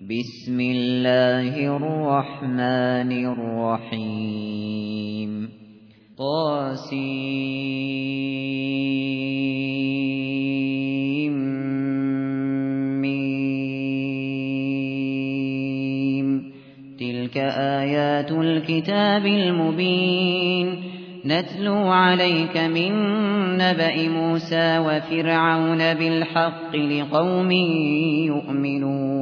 بسم الله الرحمن الرحيم. ميم تلك آيات الكتاب المبين. نتلو عليك من نبأ موسى وفرعون بالحق لقوم يؤمنون.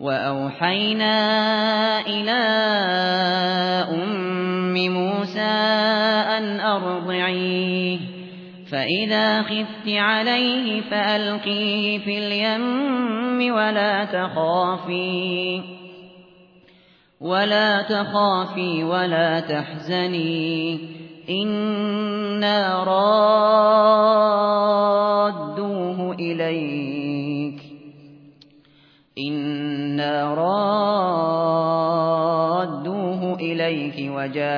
وأوحينا إلى أم موسى أن أرضعيه فإذا خفت عليه فألقيه في اليم ولا تخافي ولا تخافي ولا تحزني إنا رادوه إليك.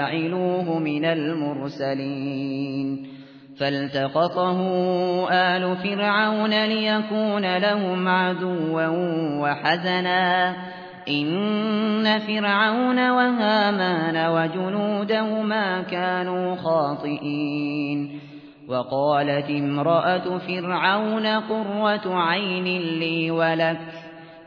وجاعلوه من المرسلين فالتقطه آل فرعون ليكون لهم عدوا وحزنا إن فرعون وهامان وجنودهما كانوا خاطئين وقالت امرأة فرعون قرة عين لي ولك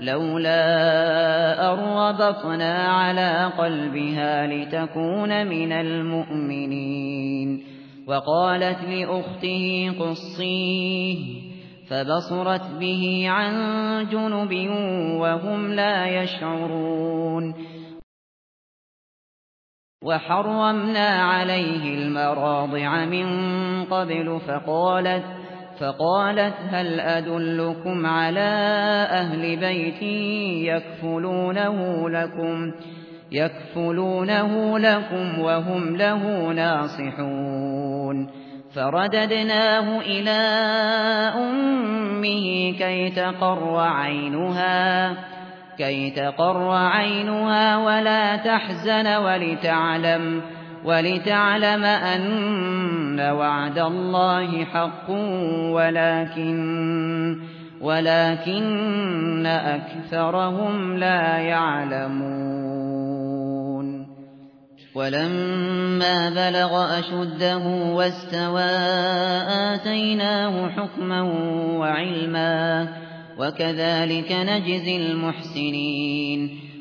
لولا أربطنا على قلبها لتكون من المؤمنين. وقالت لأخته قصيه فبصرت به عن جنب وهم لا يشعرون. وحرمنا عليه المراضع من قبل فقالت فقالت هل أدلكم على أهل بيت يكفلونه لكم يكفلونه لكم وهم له ناصحون فرددناه إلى أمه كي تقر عينها كي تقر عينها ولا تحزن ولتعلم ولتعلم أن وعد الله حق ولكن ولكن أكثرهم لا يعلمون. ولما بلغ أشده واستوى آتيناه حكما وعلما وكذلك نجزي المحسنين.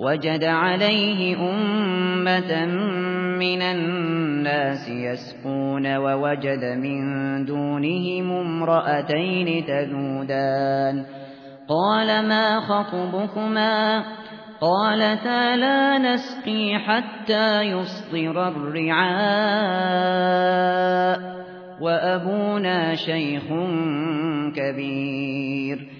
وجد عليه أمة من الناس يسقون ووجد من دونهم امرأتين تذودان. قال ما خطبكما؟ قالتا لا نسقي حتى يصدر الرعاء وأبونا شيخ كبير.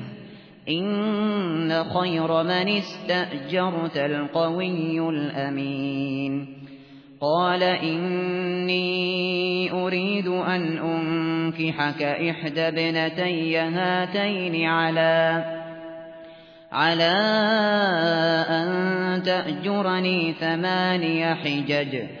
إن خير من استأجرت القوي الأمين قال إني أريد أن أنكحك إحدى ابنتي هاتين على على أن تأجرني ثماني حجج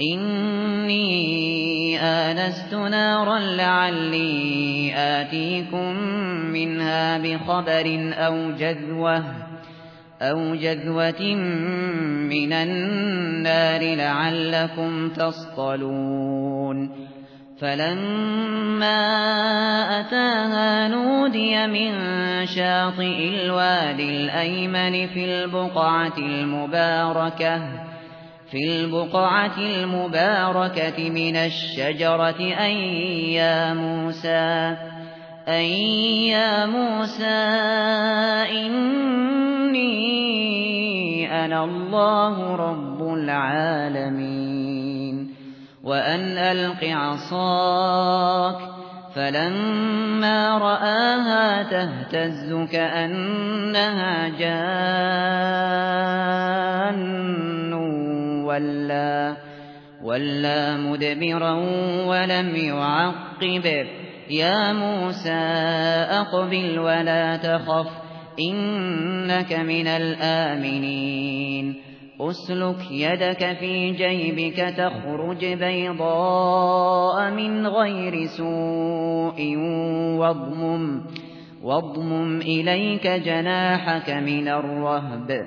إني آنست نارا لعلي آتيكم منها بخبر أو جذوة أو جذوة من النار لعلكم تصطلون فَلَمَّا أَتَاهَا نُودِيَ مِن شَاطِئِ الْوَادِ الْأَيْمَنِ فِي الْبُقْعَةِ الْمُبَارَكَةِ في البقعة المباركة من الشجرة أي يا موسى أي يا موسى إني أنا الله رب العالمين. وأن ألق عصاك فلما رآها تهتز كأنها جان. ولا ولا مدبرا ولم يعقب. يا موسى أقبل ولا تخف إنك من الآمنين. أسلك يدك في جيبك تخرج بيضاء من غير سوء واضمم, واضمم إليك جناحك من الرهب.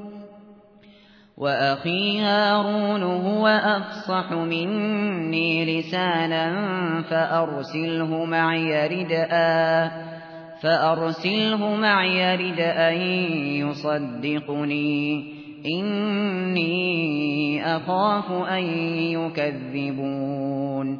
وأخي هارون هو أفصح مني لسانا فأرسله معي ردءا فأرسله معي ردءا يصدقني. إني أخاف أن يكذبون.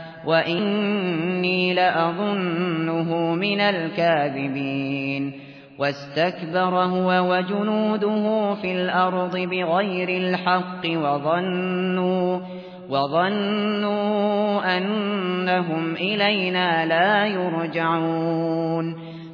وإني لأظنه من الكاذبين واستكبر هو وجنوده في الأرض بغير الحق وظنوا وظنوا أنهم إلينا لا يرجعون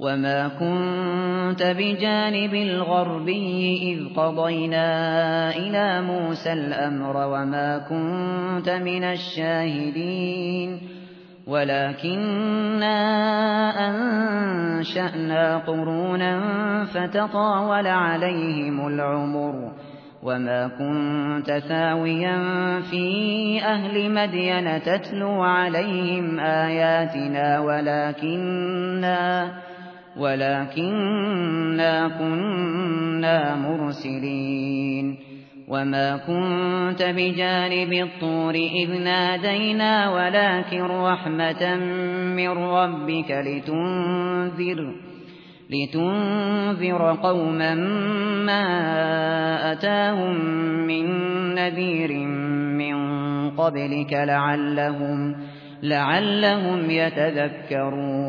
وما كنت بجانب الغربي إذ قضينا إلى موسى الأمر وما كنت من الشاهدين ولكننا أنشأنا قرونا فتطاول عليهم العمر وما كنت ثاويا في أهل مدين تتلو عليهم آياتنا ولكننا ولكننا كنا مرسلين وما كنت بجانب الطور إذ نادينا ولكن رحمة من ربك لتنذر لتنذر قوما ما أتاهم من نذير من قبلك لعلهم لعلهم يتذكرون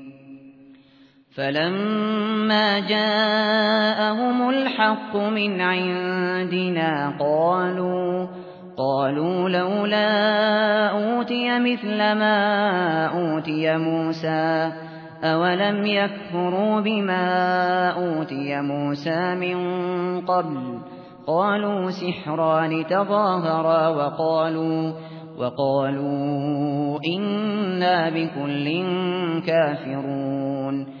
فلما جاءهم الحق من عندنا قالوا قالوا لولا أوتي مثل ما أوتي موسى أولم يكفروا بما أوتي موسى من قبل؟ قالوا سحران تظاهرا وقالوا وقالوا إنا بكل كافرون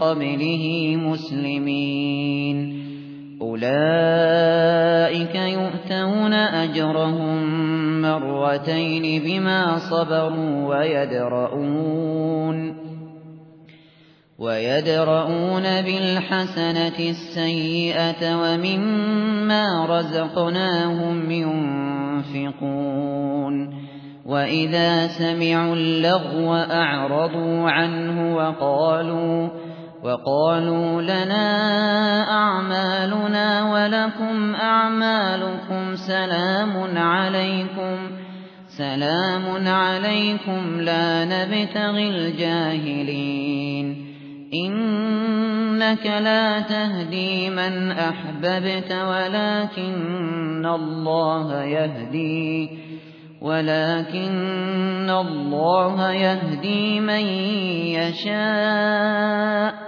قَبْلِهِ مُسْلِمِينَ. أُولَئِكَ يُؤْتَوْنَ أَجْرَهُم مرتين بما صبروا ويدرؤون. ويدرؤون بالحسنة السيئة ومما رزقناهم ينفقون. وإذا سمعوا اللغو أعرضوا عنه وقالوا وقالوا لنا أعمالنا ولكم أعمالكم سلام عليكم سلام عليكم لا نبتغي الجاهلين إنك لا تهدي من أحببت ولكن الله يهدي ولكن الله يهدي من يشاء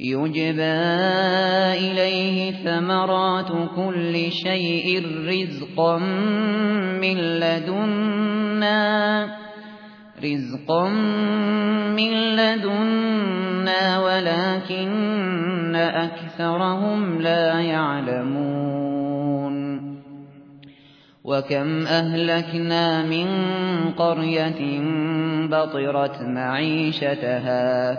يجبى إليه ثمرات كل شيء رزقا من لدنا رزقا من لدنا ولكن أكثرهم لا يعلمون وكم أهلكنا من قرية بطرت معيشتها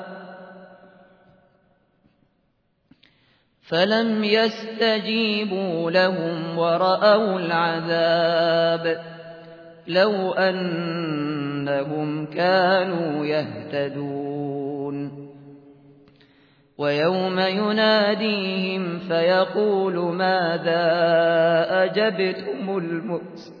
فلم يستجيبوا لهم ورأوا العذاب لو أنهم كانوا يهتدون ويوم يناديهم فيقول ماذا أجبتم المرسل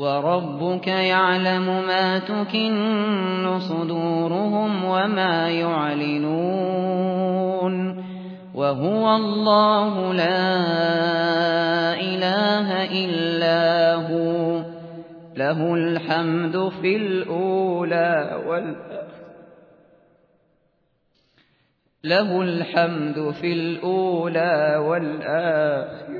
وربك يعلم ما تكن صدورهم وما يعلنون وهو الله لا إله إلا هو له الحمد في الأولى والآخرة له الحمد في الأولى والآخرة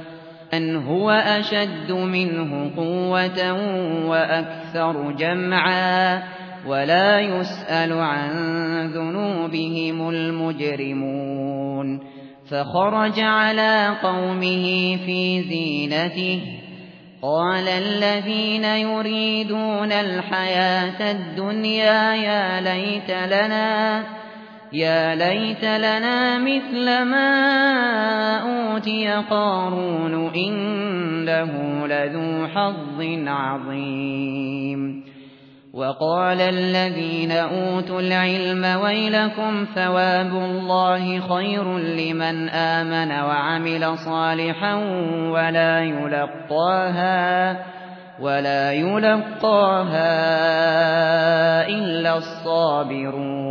أن هو أشد منه قوة وأكثر جمعا ولا يسأل عن ذنوبهم المجرمون. فخرج على قومه في زينته. قال الذين يريدون الحياة الدنيا يا ليت لنا يا ليت لنا مثل ما أوتي قارون إنه لذو حظ عظيم. وقال الذين أوتوا العلم ويلكم ثواب الله خير لمن آمن وعمل صالحا ولا يلقاها ولا يلقاها إلا الصابرون.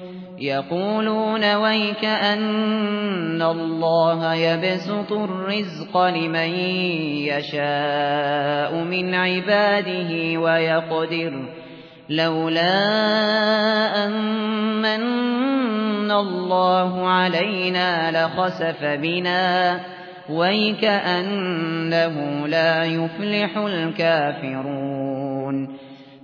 يقولون ويك أن الله يبسط الرزق لمن يشاء من عباده ويقدر لولا أن الله علينا لخسف بنا ويك أنه لا يفلح الكافرون